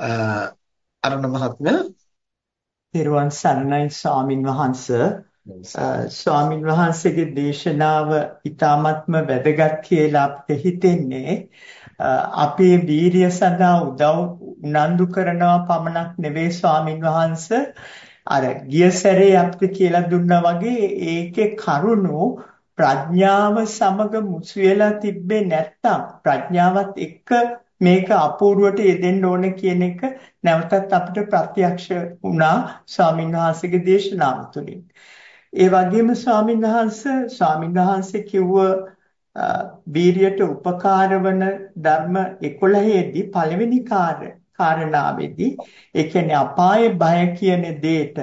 අරුණ මහත්මයා පෙරවන් සරණයි ස්වාමින් වහන්ස. ස්වාමින් වහන්සේගේ දේශනාව ඊ타ත්ම වැදගත් කියලා අපිට හිතෙන්නේ. අපේ වීරිය සඳහා උදව් උනන්දු කරනවා පමණක් නෙවෙයි ස්වාමින් වහන්ස. අර ගිය සැරේ අපිට කියලා දුන්නා වගේ ඒකේ කරුණු ප්‍රඥාව සමග මුසු වෙලා තිබ්බේ නැත්තම් ප්‍රඥාවත් එක්ක මේක අපූර්වට යෙදෙන්න ඕන කියන එක නැවතත් අපිට ප්‍රත්‍යක්ෂ වුණා ස්වාමීන් වහන්සේගේ දේශනාව තුළින්. ඒ වගේම ස්වාමීන් වහන්සේ ස්වාමීන් වහන්සේ කිව්ව වීරියට උපකාර වන ධර්ම 11 දී පළවෙනි කාර්ය කාරණාවේදී ඒ කියන්නේ අපාය බය කියන දෙයට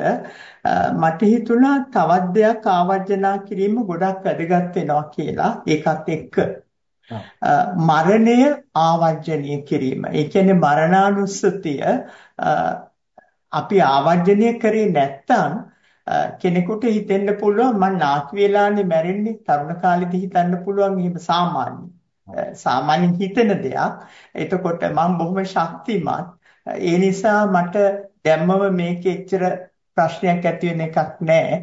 මට හිතුණා තවත් දෙයක් ආවර්ජනා කිරීම ගොඩක් වැදගත් වෙනවා කියලා ඒකත් එක්ක මරණය ආවර්ජනීය කිරීම. ඒ කියන්නේ මරණානුස්සතිය අපි ආවර්ජනය කරේ නැත්නම් කෙනෙකුට හිතෙන්න පුළුවන් මම නාකි වෙලානේ මැරෙන්නේ තරුණ කාලෙදී හිතන්න පුළුවන් එහෙම සාමාන්‍ය. සාමාන්‍යයෙන් හිතෙන දෙයක්. එතකොට මම බොහොම ශක්තිමත්. ඒ නිසා මට දැම්මම මේකේ එච්චර ප්‍රශ්නයක් ඇති වෙන එකක් නැහැ.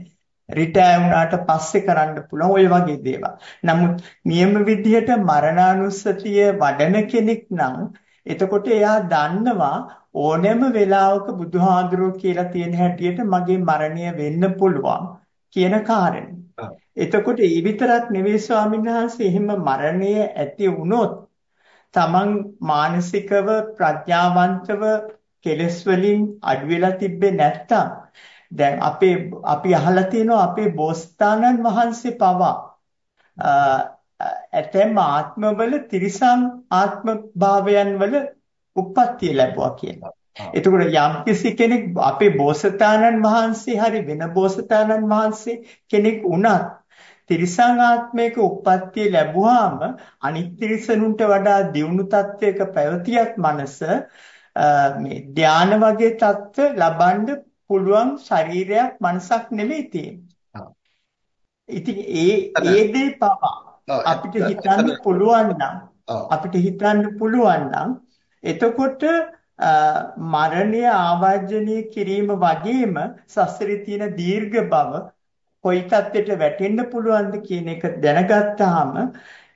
රිටයර් වුණාට පස්සේ කරන්න පුළුවන් ওই වගේ දේවල්. නමුත් නියම විදිහට මරණානුස්සතිය වඩන කෙනෙක් නම් එතකොට එයා දන්නවා ඕනෑම වෙලාවක බුදුහාඳුරෝ කියලා තියෙන හැටියට මගේ මරණය වෙන්න පුළුවන් කියන කාරණේ. එතකොට ඒ විතරක් නෙවෙයි ස්වාමීන් වහන්සේ එහෙම මරණය ඇති වුණොත් තමන් මානසිකව ප්‍රඥාවන්තව කෙලස් වලින් අඩු වෙලා තිබ්බේ නැත්තම් දැන් අපේ අපි අහලා තියෙනවා අපේ බෝසතාණන් වහන්සේ පවා ඇතැම් ආත්මවල තිරිසන් ආත්ම භාවයන් වල උප්පත්තිය ලැබුවා කියලා. එතකොට යම්කිසි කෙනෙක් අපේ බෝසතාණන් වහන්සේ හරි වෙන බෝසතාණන් වහන්සේ කෙනෙක් වුණත් තිරිසන් ආත්මයක උප්පත්තිය ලැබුවාම අනිත් තිරිසනුන්ට වඩා දියුණු තත්වයක පැවතියක් මනස මේ ධාන වගේ தত্ত্ব ලබන්න පුළුවන් ශරීරයක් මනසක් නෙවෙයි තියෙන්නේ. ඉතින් ඒ ඒ දේ පවා අපිට හිතන්න පුළුවන් නම් අපිට හිතන්න පුළුවන් නම් එතකොට මරණය ආවර්ජනීය කිරීම වගේම සසරේ තියෙන දීර්ඝ බව කොයි තත්ත්වයට වැටෙන්න පුළුවන්ද කියන එක දැනගත්තාම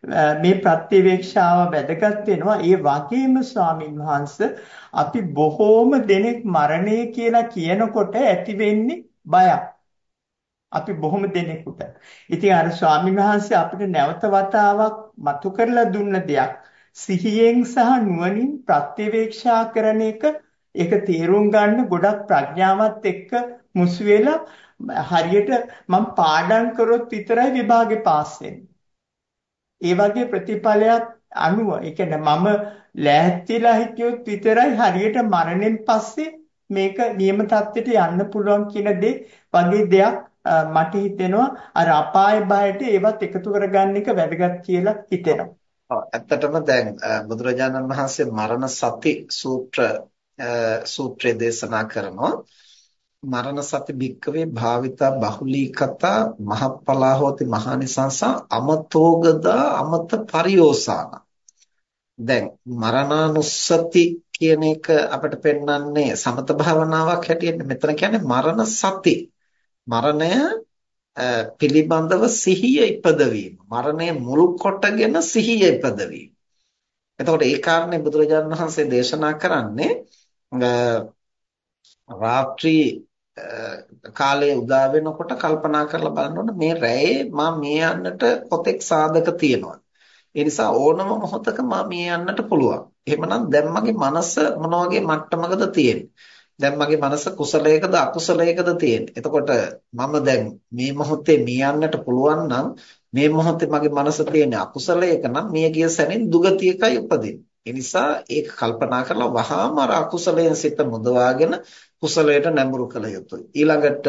මේ ප්‍රත්‍යවේක්ෂාව වැදගත් වෙනවා. ඒ වගේම ස්වාමින් වහන්සේ අපි බොහෝම දෙනෙක් මරණය කියලා කියනකොට ඇති වෙන්නේ බයක්. අපි බොහොම දෙනෙකුට. ඉතින් අර ස්වාමින් වහන්සේ අපිට නැවත වතාවක් මතු කරලා දුන්න දෙයක් සිහියෙන් සහ නුවණින් ප්‍රත්‍යවේක්ෂා කරන එක ඒක තේරුම් ගන්න ගොඩක් ප්‍රඥාවත් එක්ක මුසු වෙලා හරියට මම පාඩම් කරොත් විතරයි විභාගේ පාස් වෙන්නේ. ඒ වගේ ප්‍රතිඵලයක් අනුව ඒ කියන්නේ මම ලෑස්තිලා හිටියොත් විතරයි හරියට මරණයෙන් පස්සේ මේක නියම தත්ත්වයට යන්න පුළුවන් කියන දේ වගේ දෙයක් මට හිතෙනවා අර අපාය බයට ඒවත් එකතු කරගන්න එක වැදගත් කියලා හිතෙනවා. ඔව් ඇත්තටම දැන් බුදුරජාණන් වහන්සේ මරණ සති සූත්‍ර සූත්‍රය දේශනා කරනවා මරණ සති භික්කවේ භාවිතා බහුලීකතා මහප්පලා හෝති මහානිසංස අමතෝගදා අමත පරියෝසාන. දැන් මරණානුස්සති කියන එක අපිට පෙන්වන්නේ සමත භාවනාවක් හැටියට. මෙතන කියන්නේ මරණ සති. මරණය පිළිබඳව සිහිය ඉපදවීම. මරණය මුල් කොටගෙන සිහිය ඉපදවීම. එතකොට ඒ කාරණේ බුදුරජාණන් වහන්සේ දේශනා කරන්නේ රාත්‍රී කාලය උදා වෙනකොට කල්පනා කරලා බලනකොට මේ රැයේ මම මේ යන්නට කොතෙක් සාධක තියෙනවා. ඒ නිසා ඕනම මොහොතක මම මේ යන්නට පුළුවන්. එහෙමනම් දැන් මගේ මනස මොන වගේ මට්ටමකද තියෙන්නේ? දැන් මගේ මනස කුසලයකද අකුසලයකද තියෙන්නේ? එතකොට මම දැන් මේ මොහොතේ මේ යන්නට පුළුවන් නම් මේ මොහොතේ මගේ මනස තියෙන්නේ අකුසලයක නම් මිය ගිය සැනින් දුගතියකයි උපදින්නේ. ඒ නිසා ඒක කල්පනා කරලා වහාම අර අකුසලයෙන් සිත මුදවාගෙන කුසලයට නැඹුරු කළ යුතුයි. ඊළඟට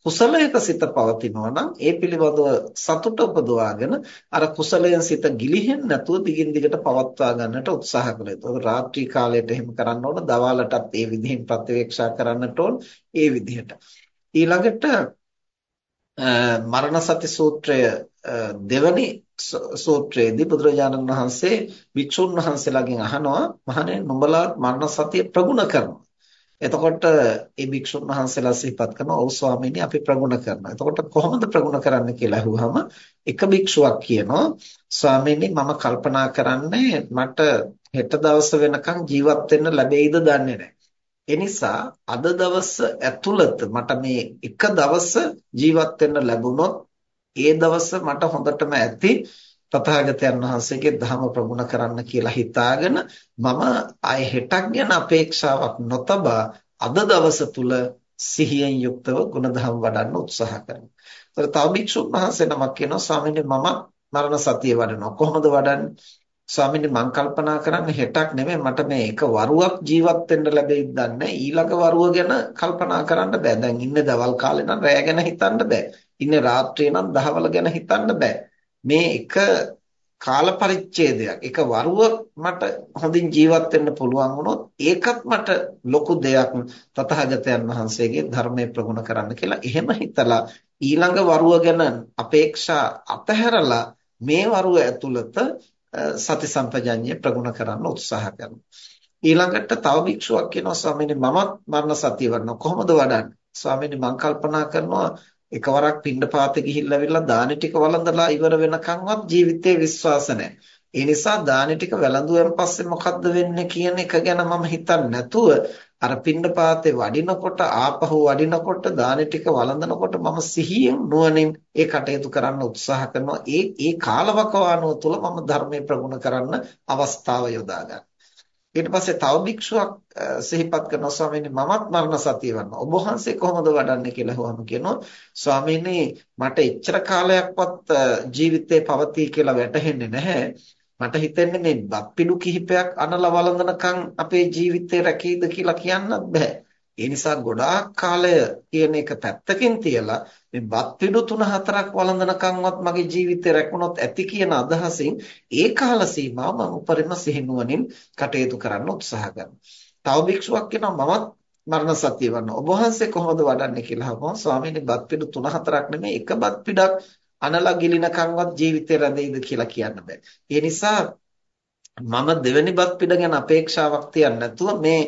කුසලයක සිත පවතිනවා නම් ඒ පිළිබඳව සතුට උපදවාගෙන අර කුසලයෙන් සිත ගිලිහෙන්නේ නැතුව දිගින් දිගට පවත්වා ගන්නට උත්සාහ කළ යුතුයි. රාත්‍රී කාලයට එහෙම කරන්න ඕන, දවාලටත් ඒ විදිහින් ප්‍රතිවේක්ෂා කරන්නට ඕන, ඒ විදිහට. ඊළඟට මරණ සති සූත්‍රය දෙවනි සූත්‍රයේදී බුදුරජාණන් වහන්සේ භික්ෂුන් වහන්සේලාගෙන් අහනවා මහණෙනි නුඹලා මරණ සතිය ප්‍රගුණ කරනවා. එතකොට ඒ භික්ෂුන් වහන්සේලා සිහිපත් කරනවා ඔව් ස්වාමීනි අපි ප්‍රගුණ කරනවා. එතකොට කොහොමද ප්‍රගුණ කරන්න කියලා අහුවාම එක භික්ෂුවක් කියනවා ස්වාමීනි මම කල්පනා කරන්නේ මට හෙට දවස වෙනකන් ජීවත් වෙන්න ලැබෙයිද දන්නේ නැහැ. එනිසා අද දවස ඇතුළත මට මේ එක දවස ජීවත් වෙන්න ලැබුණොත් ඒ දවස මට හොඳටම ඇති තථාගතයන් වහන්සේගේ ධර්ම ප්‍රගුණ කරන්න කියලා හිතාගෙන මම ආයෙ හෙටක් ගැන අපේක්ෂාවක් නොතබා අද දවස තුල සිහියෙන් යුක්තව ගුණධම් වඩන්න උත්සාහ කරනවා. ඒතර තව භික්ෂුන් වහන්සේ නමක් කියනවා ස්වාමීනි මම මරණ සතිය වඩනවා. කොහොමද වඩන්නේ? ස්වාමීනි මං කල්පනා කරන්නේ හෙටක් නෙමෙයි මට මේ එක වරුවක් ජීවත් වෙන්න ලැබෙයිද දන්නේ ඊළඟ වරුව ගැන කල්පනා කරන්න බෑ. දැන් ඉන්නේ දවල් කාලේ නම් රෑ ගැන හිතන්න බෑ. ඉන්නේ රාත්‍රියේ නම් දහවල ගැන හිතන්න බෑ. මේ එක කාල පරිච්ඡේදයක් එක වරුව මට හොඳින් ජීවත් වෙන්න පුළුවන් වුණොත් ඒකත් මට ලොකු දෙයක් තථාගතයන් වහන්සේගේ ධර්මයේ ප්‍රගුණ කරන්න කියලා එහෙම හිතලා ඊළඟ වරුව ගැන අපේක්ෂා අතහැරලා මේ වරුව ඇතුළත සති සම්පජඤ්ඤය ප්‍රගුණ කරන්න උත්සාහ කරනවා. ඊළඟට තව භික්ෂුවක් කියනවා ස්වාමීනි මමත් මරණ සතිය වඩනවා. කොහොමද වඩන්නේ? ස්වාමීනි මම කල්පනා කරනවා එකවරක් පින්ඩපාතේ ගිහිල්ලා විල්ලා දානි ටික වළඳලා ඉවර වෙනකන්වත් ජීවිතේ විශ්වාස නැහැ. ඒ නිසා දානි ටික වැළඳුවෙන් පස්සේ මොකද්ද වෙන්නේ කියන එක ගැන මම හිතන්නේ නැතුව අර පින්ඩපාතේ වඩිනකොට ආපහු වඩිනකොට දානි ටික වළඳනකොට මම සිහියෙන් නුවණින් ඒ කටයුතු කරන්න උත්සාහ කරනවා. ඒ ඒ කාලවකවානුව තුළ මම ධර්මයේ ප්‍රගුණ කරන්න අවස්ථාව යොදා ගන්නවා. ඊට පස්සේ තව භික්ෂුවක් සිහිපත් කරනවා ස්වාමීනි මමත් මරණ සතිය වඩනවා. ඔබ වහන්සේ කොහොමද වඩන්නේ කියලා හොවම කියනවා. ස්වාමීනි මට එච්චර කාලයක්වත් ජීවිතේ පවතී කියලා වැටහෙන්නේ නැහැ. මට හිතෙන්නේ මේ බත්පිඩු කිහිපයක් අනලා වළඳනකම් අපේ ජීවිතේ රැකීද කියලා කියන්නත් බෑ. ඒ නිසා ගොඩාක් කාලය කියන එක පැත්තකින් තියලා මේ බත් පිඩු 3-4ක් වළඳනකම්වත් මගේ ජීවිතේ රැකුණොත් ඇති කියන අදහසින් ඒ කාල සීමාව මම උපරිම සිහිනුවණින් කටයුතු කරන්න උත්සාහ කරනවා. තව භික්ෂුවක් කියනවා මමත් මරණ සතිය වන්න. ඔබ වහන්සේ කොහොමද වඩන්නේ කියලා අහපුවම ස්වාමීනි බත් පිඩු 3-4ක් නෙමෙයි එක බත් පිඩක් අනලා ගිලිනකම්වත් ජීවිතේ රැඳෙයිද කියලා කියන්න බෑ. ඒ නිසා මම දෙවෙනි බත් පිඩ ගැන අපේක්ෂාවක් තියන්නේ නැතුව මේ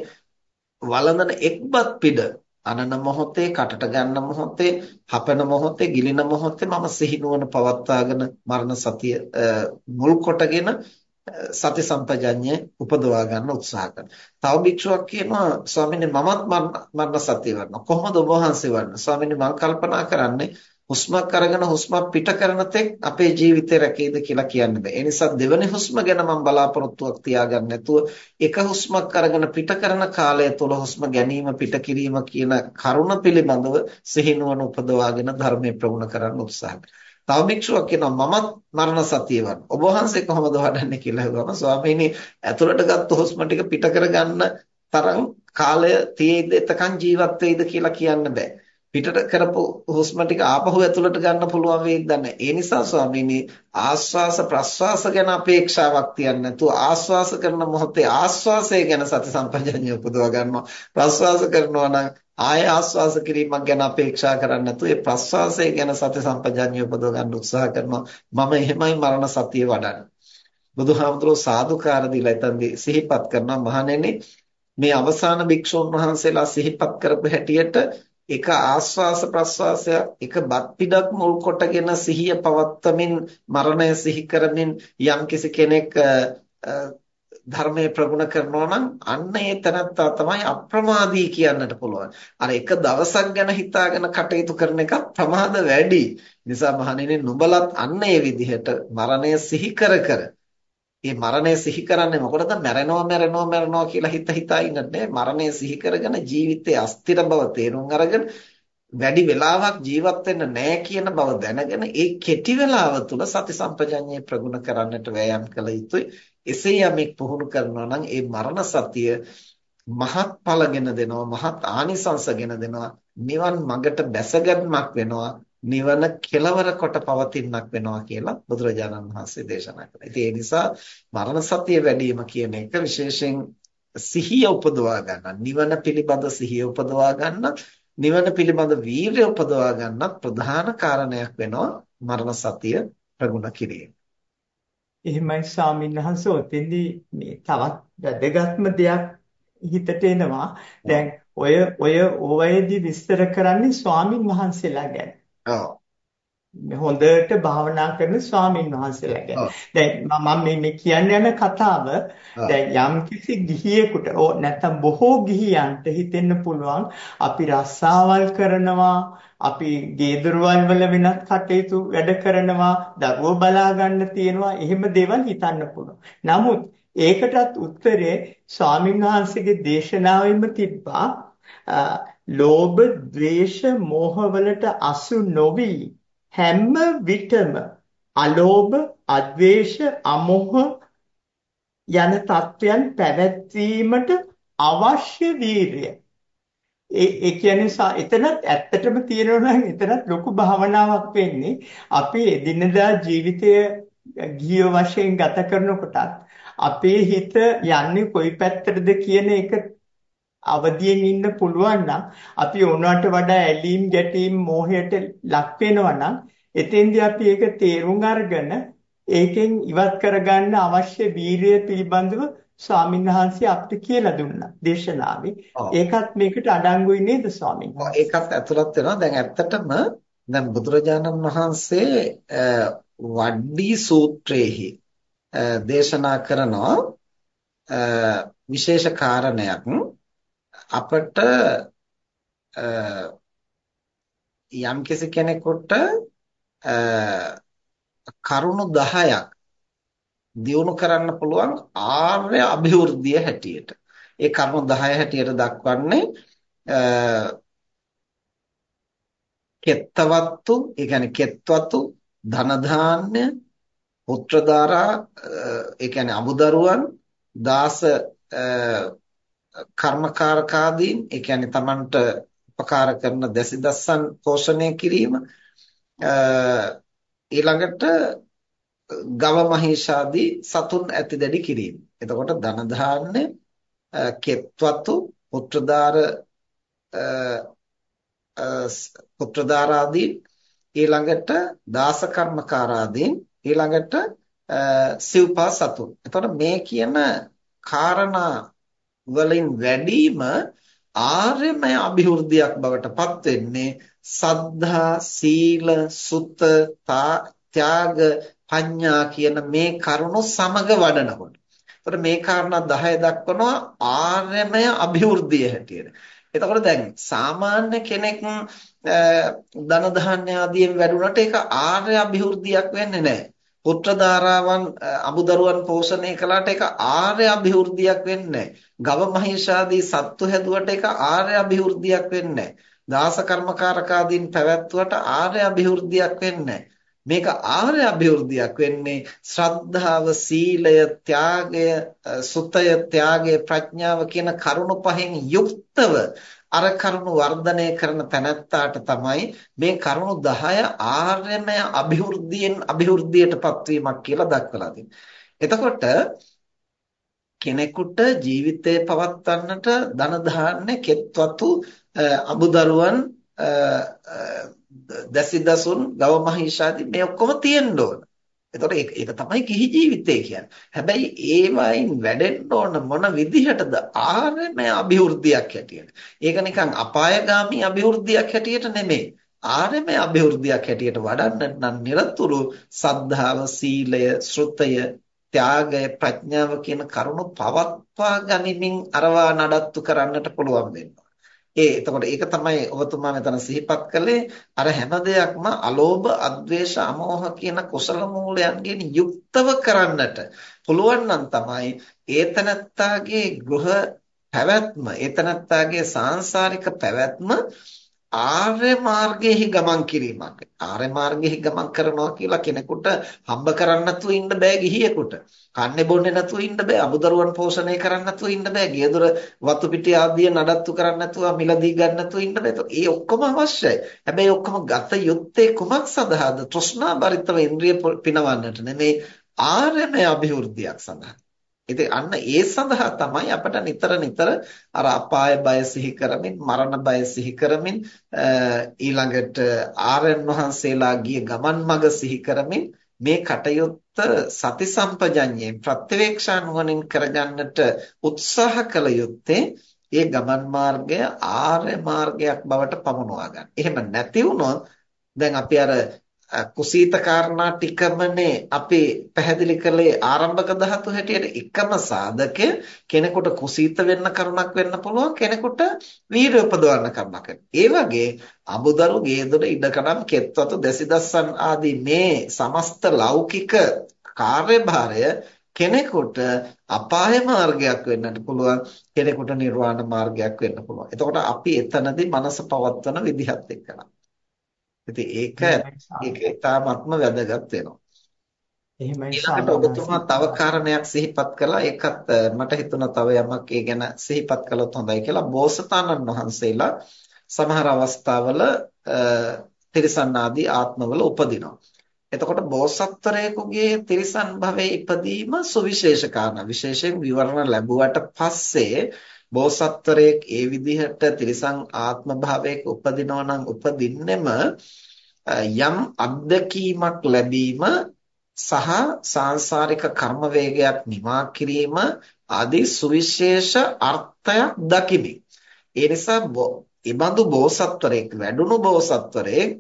වළඳන එක්බත් පිඩ අනන මොහොතේ කටට ගන්න මොහොතේ හපන මොහොතේ ගිලින මොහොතේ මම සිහිනුවන පවත්වාගෙන මරණ සතිය මුල් කොටගෙන සති සම්පජඤ්ඤය උපදවා ගන්න උත්සාහ කරනවා. තව භික්ෂුවක් කියනවා ස්වාමීනි මමත් මරණ සතිය වඩනවා. කොහොමද ඔබ වහන්සේ වඩන්නේ? ස්වාමීනි මම කල්පනා කරන්නේ හුස්මක් අරගෙන හුස්මක් පිට කරන තෙක් අපේ ජීවිතේ රැකෙයිද කියලා කියන්න බෑ. ඒ නිසා දෙවෙනි හුස්ම ගැන මම බලාපොරොත්තුවක් තියාගන්න නැතුව එක හුස්මක් අරගෙන පිට කරන කාලය තුල හුස්ම ගැනීම පිට කිරීම කියන කරුණ පිළිබඳව සිහිනුවන උපදවාගෙන ධර්මයේ ප්‍රගුණ කරන්න උත්සාහ තව භික්ෂුවක් කියනවා මමත් මරණ සතිය වඩන. ඔබ වහන්සේ කොහොමද වඩන්නේ කියලා අහුවම ස්වාමීනි ඇතුළට ගත්ත හුස්ම ටික පිට කරගන්න තරම් කාලය තියෙයිද එතකන් ජීවත් වෙයිද කියලා කියන්න බෑ. පිටට කරපු හුස්ම ටික ආපහු ඇතුළට ගන්න පුළුවන් වේද නැහැ. ඒ නිසා ස්වාමීනි ආස්වාස ප්‍රස්වාස ගැන අපේක්ෂාවක් තියන්නේ නැතුව ආස්වාස කරන මොහොතේ ආස්වාසය ගැන සති සම්පජඤ්ඤය උපදවා ගන්නවා. ප්‍රස්වාස කරනවා නම් ආය ආස්වාස කිරීමක් ගැන අපේක්ෂා කරන්නේ නැතුව ඒ ප්‍රස්වාසය ගැන සති සම්පජඤ්ඤය උපදව ගන්න උත්සාහ කරනවා. මම එහෙමයි මරණ සතිය වඩන්නේ. බුදුහාමුදුරුවෝ සාදුකාර දීලා එතනදී සිහිපත් කරනවා මහණෙනි මේ අවසාන භික්ෂුන් වහන්සේලා සිහිපත් කරපු හැටියට එක ආස්වාස ප්‍රස්වාසය එක බත් පිටක් මුල් කොටගෙන සිහිය පවත්තමින් මරණය සිහි කරමින් යම්කිසි කෙනෙක් ධර්මයේ ප්‍රගුණ කරනවා නම් අන්න ඒ තැනත්තා තමයි අප්‍රමාදී කියන්නට පුළුවන්. අර එක දවසක් ගැන හිතාගෙන කටයුතු කරන එක ප්‍රමාද වැඩි. නිසා මහණෙනි නුඹලත් අන්න ඒ විදිහට මරණය සිහි කර කර මේ මරණය සිහි කරන්නේ මොකටද? මැරෙනවා මැරෙනවා මැරෙනවා කියලා හිත හිතා ඉන්නන්නේ මරණය සිහි කරගෙන ජීවිතයේ අස්තිර බව තේරුම් අරගෙන වැඩි වෙලාවක් ජීවත් වෙන්න නැහැ කියන බව දැනගෙන ඒ කෙටි වෙලාව තුල සති සම්පජඤ්ඤය ප්‍රගුණ කරන්නට වෑයම් කළ යුතුයි. එසේ යමෙක් පුහුණු කරනවා නම් ඒ මරණ සතිය මහත් ඵලගෙන දෙනවා මහත් ආනිසංසගෙන දෙනවා නිවන් මඟට බැසගැන්මක් වෙනවා නිවන කෙලවර කොට පවතිනක් වෙනවා කියලා බුදුරජාණන් වහන්සේ දේශනා කළා. ඉතින් ඒ නිසා මරණ සතිය වැඩිම කියන එක විශේෂයෙන් සිහිය උපදවා ගන්න. නිවන පිළිබඳ සිහිය උපදවා ගන්න, නිවන පිළිබඳ වීරිය උපදවා ගන්නත් ප්‍රධාන කාරණයක් වෙනවා මරණ සතිය ප්‍රගුණ කිරීම. එහෙමයි ස්වාමීන් වහන්සේ ඔතෙන්දී මේ තවත් වැදගත්ම දෙයක් හිතට එනවා. දැන් ඔය ඔය ඕවයේදී විස්තර කරන්නේ ස්වාමින් වහන්සේලා ගැන. ඔව්. හොඳට භාවනා කරන ස්වාමින් වහන්සේලා ගැන. දැන් මම මේ මේ කියන්න යන කතාව දැන් යම් කිසි ගිහියෙකුට ඕ නැත්නම් බොහෝ ගිහියන්ට හිතෙන්න පුළුවන් අපි රස්සාවල් කරනවා අපි ගේදොරවල් වල වෙනත් කටයුතු වැඩ කරනවා දරුවෝ බලා ගන්න තියෙනවා එහෙම දේවල් හිතන්න පුළුවන්. නමුත් ඒකටත් උත්තරේ ස්වාමින් වහන්සේගේ දේශනාවෙම තිබ්බා ලෝභ, ද්වේෂ, මෝහ වලට අසු නොවි හැම විටම අලෝභ, අද්වේෂ, අමෝහ යන තත්වයන් පැවැත්වීමට අවශ්‍ය වීරිය. ඒ ඒ කියන්නේ එතනත් ඇත්තටම තියෙනවා නම් එතනත් ලොකු භාවනාවක් වෙන්නේ අපි එදිනදා ජීවිතය ගිය වශයෙන් ගත කරනකොටත් අපේ හිත යන්නේ කොයි පැත්තටද කියන එක අවදියෙන් ඉන්න පුළුවන් නම් අපි ඕනවට වඩා ඇලීම් ගැටීම් මෝහයට ලක් වෙනවා නම් එතෙන්දී අපි ඒක තේරුම් අරගෙන ඒකෙන් ඉවත් කරගන්න අවශ්‍ය වීරිය පිළිබඳව ස්වාමින්වහන්සේ අපිට කියලා දුන්නා දේශනාවේ. ඒකත් මේකට අඩංගුයි නේද ස්වාමීන් ඒකත් ඇතුළත් වෙනවා. දැන් ඇත්තටම දැන් බුදුරජාණන් වහන්සේ වඩ්ඩී සූත්‍රයේහි දේශනා කරනවා විශේෂ කාරණයක් අපට යම්කිසි කෙනෙකුට කරුණු 10ක් දියුණු කරන්න පුළුවන් ආර්ය અભිවෘද්ධිය හැටියට. ඒ කරුණු 10 හැටියට දක්වන්නේ කෙත්තවත්තු, ඒ කියන්නේ කෙත්වතු, ධන ධාන්‍ය, පුත්‍ර දාරා, ඒ කියන්නේ අමුදරුවන්, දාස කර්මකාරකාදීන්, ඒ කියන්නේ Tamanට උපකාර කරන දැසිදස්සන් පෝෂණය කිරීම ඊළඟට ගව මහේෂාදී සතුන් ඇති දැඩි කිරීම. එතකොට ධන ධාන්‍ය, කෙත්වතු, පුත්‍රදාර පුත්‍රදාරාදී ඊළඟට දාස කර්මකාරාදී ඊළඟට සිව්පා සතුන්. එතකොට මේ කියන කාරණා වලින් වැඩිම ආර්යමය અભිවෘද්ධියක් බවට පත් වෙන්නේ සද්ධා සීල සුත ත්‍යාග පඤ්ඤා කියන මේ කරුණු සමග වඩනකොට. එතකොට මේ කාරණා 10 දක්වනවා ආර්යමය અભිවෘද්ධිය හැටියට. එතකොට දැන් සාමාන්‍ය කෙනෙක් ධන ධාන්‍ය ආදියෙන් වැඩුණට ඒක ආර්ය અભිවෘද්ධියක් වෙන්නේ නැහැ. පුත්‍ර ධාරාවන් අමුදරුවන් පෝෂණය කළාට ඒක ආර්ය અભිවෘද්ධියක් වෙන්නේ නැහැ. ගව මහේෂාදී සත්තු හැදුවට ඒක ආර්ය અભිවෘද්ධියක් වෙන්නේ නැහැ. දාස කර්මකාරකාදීන් පැවැත්වුවට ආර්ය અભිවෘද්ධියක් වෙන්නේ මේක ආර්ය અભිවෘද්ධියක් වෙන්නේ ශ්‍රද්ධාව, සීලය, ත්‍යාගය, සුතය, ත්‍යාගය, ප්‍රඥාව කියන කරුණු පහෙන් යුක්තව අර කරුණු වර්ධනය කරන තැනැත්තාට තමයි මේ කරුණු 10 ආර්යමය અભිවෘද්ධියෙන් અભිවෘද්ධියටපත් වීමක් කියලා දක්වලා තියෙන්නේ. එතකොට කෙනෙකුට ජීවිතේ පවත්වන්නට ධන දාන්නේ කෙත්වතු අබුදරුවන් දසිදසුන් ගව මහීෂාදී මේ ඔක්කොම තියෙන්න ඕන. එතකොට ඒක තමයි කිහි ජීවිතය කියන්නේ. හැබැයි ඒවයින් වැඩෙන්න ඕන මොන විදිහටද ආර්යමය અભිවෘද්ධියක් හැටියට. ඒක නිකන් අපායগামী અભිවෘද්ධියක් හැටියට නෙමෙයි. ආර්යමය અભිවෘද්ධියක් හැටියට වඩන්න නම් নিরතුරු සද්ධාව, සීලය, ශ්‍රුතය, ත්‍යාගය, ප්‍රඥාව කියන කරුණු පවත්වා ගනිමින් අරවා නඩත්තු කරන්නට පුළුවන් වෙනවා. ඒ එතකොට ඒක තමයි ඔබතුමා මෙතන සිහිපත් කළේ. අර හැම දෙයක්ම අලෝභ අද්වේෂ අමෝහ කියන කුසල මූලයන්ගෙන් යුක්තව කරන්නට පුළුවන් නම් තමයි ඒතනත්තාගේ ගෘහ පැවැත්ම ඒතනත්තාගේ සාංශාරික පැවැත්ම ආර්ය මාර්ගයේහි ගමන් කිරීමක්. ආර්ය මාර්ගයේහි ගමන් කරනවා කියලා කෙනෙකුට හම්බ කරන්න නැතුව ඉන්න බෑ ගිහියෙකුට. කන්නේ බොන්නේ නැතුව ඉන්න බෑ. අමුදරුවන් පෝෂණය කරන්න නැතුව ඉන්න බෑ. ගියදොර වතු පිටි ආදිය නඩත්තු කරන්න නැතුව මිලදී ගන්න නැතුව ඉන්න බෑ. ඒ ඔක්කොම අවශ්‍යයි. හැබැයි ඔක්කොම ගත යුත්තේ කුමක් සඳහාද? තෘෂ්ණා බරිතව ඉන්ද්‍රිය පිනවන්නට නෙමේ ආර්යමය અભිවෘද්ධියක් සඳහා. ඉතින් අන්න ඒ සඳහා තමයි අපට නිතර නිතර අර අපාය බය සිහි කරමින් මරණ බය සිහි කරමින් ඊළඟට ආර්යයන් වහන්සේලා ගිය ගමන් මඟ සිහි කරමින් මේ කටයුත්ත සති සම්පජඤ්ඤයෙන් ප්‍රත්‍යවේක්ෂා නුවණින් කරගන්නට උත්සාහ කළ යුත්තේ ඒ ගමන් මාර්ගය ආර්ය මාර්ගයක් බවට පමුණවා ගන්න. එහෙම නැති වුණොත් දැන් අපි අර කුසීත කාරණා ටිකමනේ අපි පැහැදිලි කළේ ආරම්භක ධාතු හැටියට. එකම සාධකය කෙනෙකුට කුසීත වෙන්න කරුණක් වෙන්න පුළුවන් කෙනෙකුට වීර්ය උපදවන්න කරුණක් ඒ වගේ අමුදරු ගේදොඩ ඉඩකඩම් කෙත්වතු දැසිදස්සන් ආදී මේ සමස්ත ලෞකික කාර්යභාරය කෙනෙකුට අපාය මාර්ගයක් වෙන්නත් පුළුවන් කෙනෙකුට නිර්වාණ මාර්ගයක් වෙන්න පුළුවන්. එතකොට අපි එතනදී මනස පවත්වන විදිහත් එක්කලා ඉතින් ඒක ඒක ඉතාමත්ම වැදගත් වෙනවා. එහෙමයි ඊළඟට ඔබතුමා තව කාරණයක් සිහිපත් කළා. ඒකත් මට හිතුණා තව යමක් ඒ ගැන සිහිපත් කළොත් හොඳයි කියලා. බෝසතාණන් වහන්සේලා සමහර අවස්ථාවල තිරිසන් ආදී ආත්මවල උපදිනවා. එතකොට බෝසත්තරයෙකුගේ තිරිසන් භවයේ ඉපදීම සුවිශේෂ කාරණා. විශේෂයෙන් විවරණ ලැබුවට පස්සේ බෝසත්වරයෙක් ඒ විදිහට තිරිසන් ආත්ම භාවයක උපදිනවා නම් උපදින්නෙම යම් අත්දැකීමක් ලැබීම සහ සාංශාරික කර්ම වේගයක් නිමා කිරීම ආදී සුවිශේෂ අර්ථයක් දකිමි. ඒ නිසා ඉබඳු බෝසත්වරයෙක් වැඩුණු බෝසත්වරයෙක්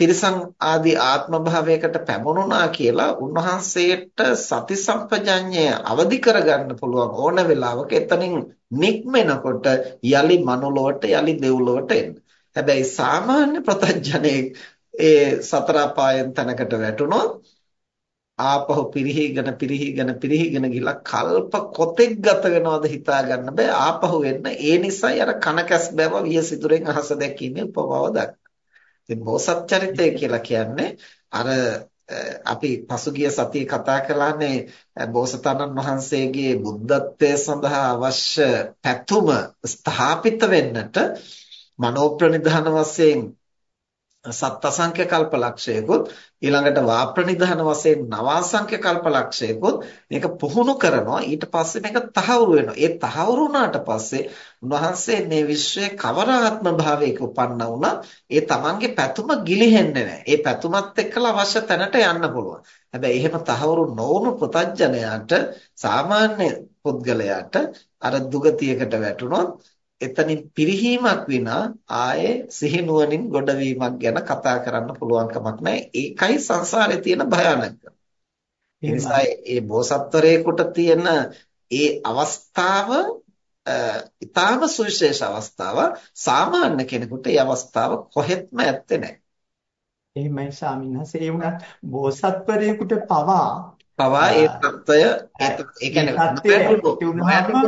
තිරිසන් ආදී ආත්ම භාවයකට පැමුණුනා කියලා උන්වහන්සේට සති සම්පජඤ්ඤය අවදි කරගන්න පුළුවන් ඕන වෙලාවක එතනින් නික්මෙනකොට යලි මනුලොවට යලි දෙව්ලොවට එන්න. හැබැයි සාමාන්‍ය ප්‍රතඥයෙක් ඒ සතර අපායන් තැනකට වැටුණොත් ආපහු පිරිහීගෙන පිරිහීගෙන පිරිහීගෙන ගිහලා කල්ප කොතෙක් ගත වෙනවද හිතා ගන්න බෑ. ආපහු එන්න. ඒ නිසායි අර කනකැස් බෑව විය සිදුරෙන් අහස දැකීමේ උපමාව දක්වන්නේ ඉතින් බෝසත් චරිතය කියලා කියන්නේ අර අපි පසුගිය සතියේ කතා කළානේ බෝසතාණන් වහන්සේගේ බුද්ධත්වයේ සඳහා අවශ්‍ය පැතුම ස්ථාපිත වෙන්නට මනෝ ප්‍රනිධාන වශයෙන් සත්අසංඛ්‍ය කල්පලක්ෂයකොත් ඊළඟට වාප්‍රනිධාන වශයෙන් නවාසංඛ්‍ය කල්පලක්ෂයකොත් මේක පුහුණු කරනවා. ඊට පස්සේ මේක තහවුරු වෙනවා. ඒ තහවුරු වුණාට පස්සේ උන්වහන්සේ මේ විශ්වයේ කවර ආත්ම භාවයක උපන්න වුණා ඒ තමන්ගේ පැතුම ගිලිහෙන්නේ නැහැ. ඒ පැතුමත් එක්කලා අවශ්‍ය තැනට යන්න පුළුවන්. හැබැයි එහෙම තහවුරු නොවුණු පුතඥයාට සාමාන්‍ය පුද්ගලයාට අර දුගතියකට වැටුණොත් එතනින් පිරිහීමක් විනා ආයේ සිහිනුවණින් ගොඩවීමක් ගැන කතා කරන්න පුළුවන් කමක් නැහැ. ඒකයි සංසාරේ තියෙන භයානකම. ඒ නිසා ඒ බෝසත්වරයෙකුට තියෙන ඒ අවස්ථාව ඊටාම සුවිශේෂ අවස්ථාව සාමාන්‍ය කෙනෙකුට ඒ අවස්ථාව කොහෙත්ම ඇත්තේ නැහැ. එහෙමයි ස්වාමීන් වහන්සේ ඒ වුණත් බෝසත්වරයෙකුට පවා පවා ඒ தত্ত্বය ඒ කියන්නේ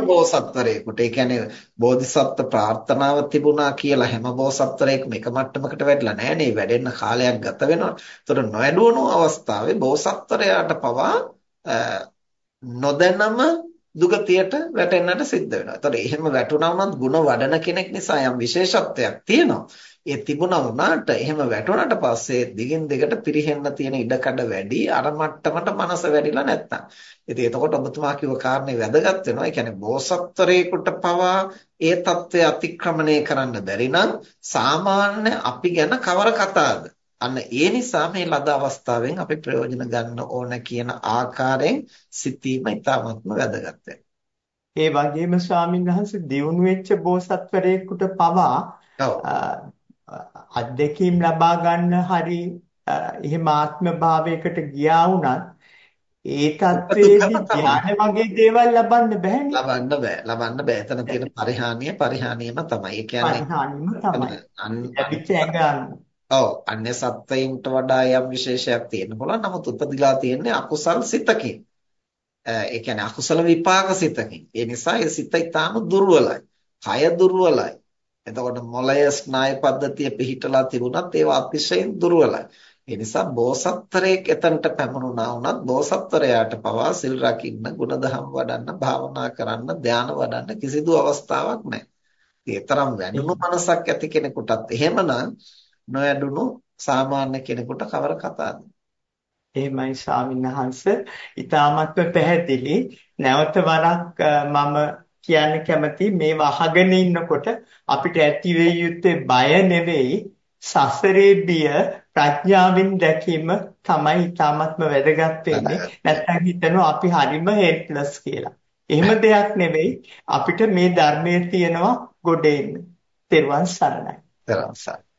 බෝසත්වරයෙකුට ඒ කියන්නේ බෝධිසත්ව ප්‍රාර්ථනාව තිබුණා කියලා හැම බෝසත්වරයෙක්ම එක මට්ටමකට වැටලා නැහැ නේ. වැඩෙන්න කාලයක් ගත වෙනවා. ඒතකොට නොඇඩුණු අවස්ථාවේ බෝසත්වරයාට පවා නොදැනම දුගතියට වැටෙන්නට සිද්ධ වෙනවා. ඒතකොට එහෙම වැටුණා වුණත් ಗುಣ වඩන කෙනෙක් නිසා යම් විශේෂත්වයක් තියෙනවා. ඒ තිබුණා වුණාට එහෙම වැටුණාට පස්සේ දිගින් දිගට පිරෙහෙන්න තියෙන ඉඩකඩ වැඩි අර මට්ටමට මනස වැඩිලා නැත්තම්. ඉතින් එතකොට ඔබතුමා කිව්ව කාරණේ වැදගත් වෙනවා. ඒ කියන්නේ බෝසත්තරේකට පවා ඒ தත්ත්වය අතික්‍රමණය කරන්න බැරි නම් සාමාන්‍ය අපි ගැන කවර කතාවද? අන්න ඒ නිසා මේ ලද අවස්ථාවෙන් අපි ප්‍රයෝජන ගන්න ඕන කියන ආකාරයෙන් සිතීම ඉතාමත්ම වැදගත් ඒ වගේම ස්වාමීන් වහන්සේ දියුණු වෙච්ච බෝසත්වරයෙකුට පවා අත්දැකීම් ලබා ගන්න හරි එහෙම ආත්ම භාවයකට ගියා වුණත් ඒ තත්වයේදී ධ්‍යාන වගේ දේවල් ලබන්න බෑනේ. ලබන්න බෑ. ලබන්න බෑ. එතන තියෙන පරිහානිය පරිහානියම තමයි. ඒ කියන්නේ පරිහානියම තමයි. ලැබිච්ච ඇඟ ඔව් අන්‍ය සත්වයින්ට වඩා යම් විශේෂයක් තියෙන්න පුළුවන්. නමුත් උපදිලා තියෙන්නේ අකුසල් සිතකින්. ඒ කියන්නේ අකුසල විපාක සිතකින්. ඒ නිසා ඒ සිත ඊටාම දුර්වලයි. කය දුර්වලයි. එතකොට මොළය ස්නායු පද්ධතිය පිහිටලා තිබුණත් ඒවා අතිශයින් දුර්වලයි. ඒ නිසා බෝසත්තරයෙක් එතනට පැමුණුණා වුණත් බෝසත්තරයාට පවා සිල් රකින්න, ගුණධම් වඩන්න, භාවනා කරන්න, ධාන වඩන්න කිසිදු අවස්ථාවක් නැහැ. ඒ තරම් වැඩුණු මනසක් ඇති කෙනෙකුටත් එහෙමනම් නොවැඩුණු සාමාන්‍ය කෙනෙකුට කවර කතාවද? එහෙමයි ස්වාමීන් වහන්සේ. ඊ타මත්ව පැහැදිලි. නැවත වරක් මම කියන්න කැමති මේ වහගෙන ඉන්නකොට අපිට ඇති වෙ යුත්තේ බය නෙවෙයි සසරේ බිය ප්‍රඥාවෙන් දැකීම තමයි ඊටාත්ම වැදගත් වෙන්නේ. නැත්නම් හිතනවා අපි හරිම හෙල්ප්ලස් කියලා. එහෙම දෙයක් නෙවෙයි අපිට මේ ධර්මයේ තියෙනවා ගොඩ එන්න. තෙරුවන් සරණයි. තෙරුවන් සරණයි.